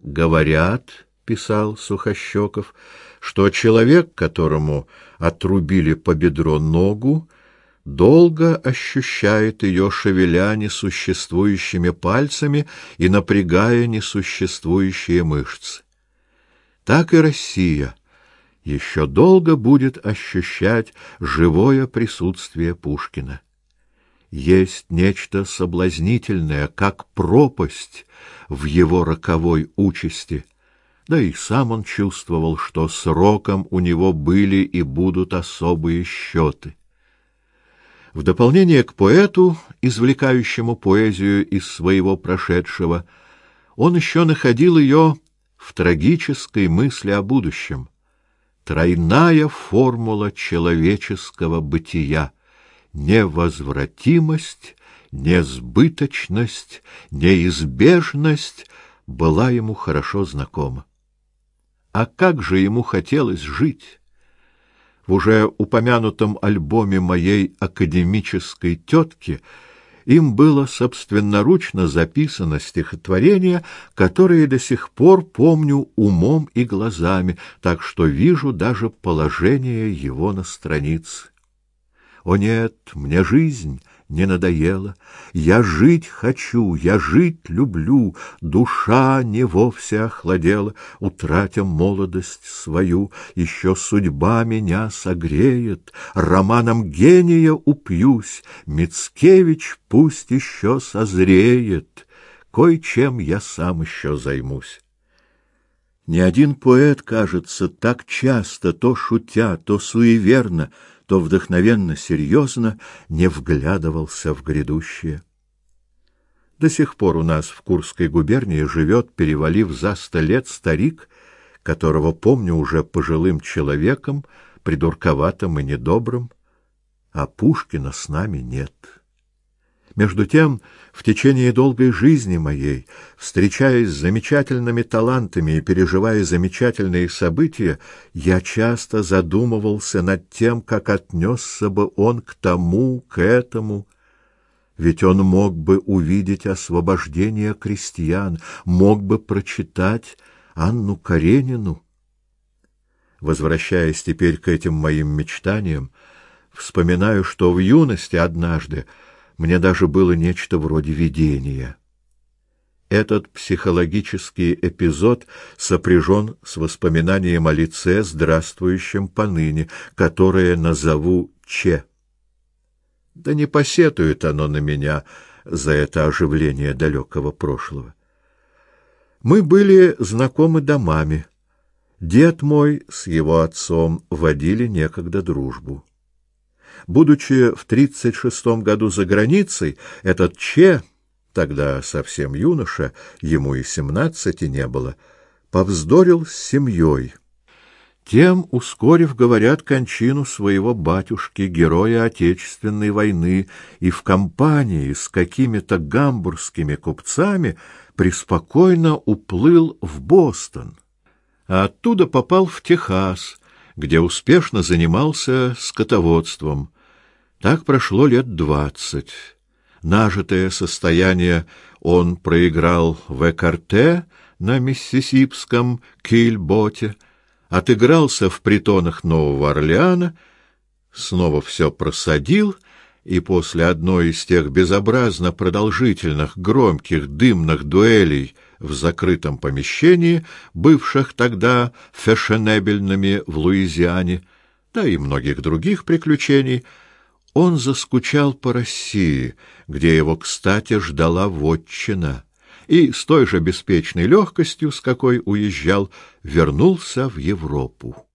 Говорят, писал Сухощеков, что человек, которому отрубили по бедро ногу, долго ощущает ее, шевеля несуществующими пальцами и напрягая несуществующие мышцы. Так и Россия еще долго будет ощущать живое присутствие Пушкина. Есть нечто соблазнительное, как пропасть в его роковой участи. Да и сам он чувствовал, что сроком у него были и будут особые счеты. В дополнение к поэту, извлекающему поэзию из своего прошедшего, он еще находил ее в трагической мысли о будущем. Тройная формула человеческого бытия — невозвратимость, несбыточность, неизбежность — была ему хорошо знакома. А как же ему хотелось жить! В уже упомянутом альбоме моей академической тетки им было собственноручно записано стихотворение, которое до сих пор помню умом и глазами, так что вижу даже положение его на странице. О нет, мне жизнь не надоело. Я жить хочу, я жить люблю, душа не вовсе охладела, утратя молодость свою, еще судьба меня согреет, романом гения упьюсь, Мицкевич пусть еще созреет, кой-чем я сам еще займусь. Ни один поэт, кажется, так часто, то шутя, то суеверно, то вдохновенно серьезно не вглядывался в грядущее. До сих пор у нас в Курской губернии живет, перевалив за сто лет, старик, которого помню уже пожилым человеком, придурковатым и недобрым, а Пушкина с нами нет. Между тем, в течение долгой жизни моей, встречаясь с замечательными талантами и переживая замечательные события, я часто задумывался над тем, как отнесся бы он к тому, к этому. Ведь он мог бы увидеть освобождение крестьян, мог бы прочитать Анну Каренину. Возвращаясь теперь к этим моим мечтаниям, вспоминаю, что в юности однажды мне даже было нечто вроде видения. Этот психологический эпизод сопряжен с воспоминанием о лице, здравствующем поныне, которое назову Че. Да не посетует оно на меня за это оживление далекого прошлого. Мы были знакомы домами. Дед мой с его отцом водили некогда дружбу. Будучи в 36 году за границей, этот Че, тогда совсем юноша, ему и семнадцати не было, повздорил с семьей. Тем, ускорив, говорят, кончину своего батюшки, героя Отечественной войны, и в компании с какими-то гамбургскими купцами преспокойно уплыл в Бостон, а оттуда попал в Техас, где успешно занимался скотоводством. Так прошло лет двадцать. Нажитое состояние он проиграл в Экарте на миссисипском Кильботе, отыгрался в притонах Нового Орлеана, снова все просадил и после одной из тех безобразно продолжительных громких дымных дуэлей в закрытом помещении, бывших тогда фешенебельными в Луизиане, да и многих других приключений, он заскучал по России, где его, кстати, ждала вотчина, и с той же беспечной легкостью, с какой уезжал, вернулся в Европу.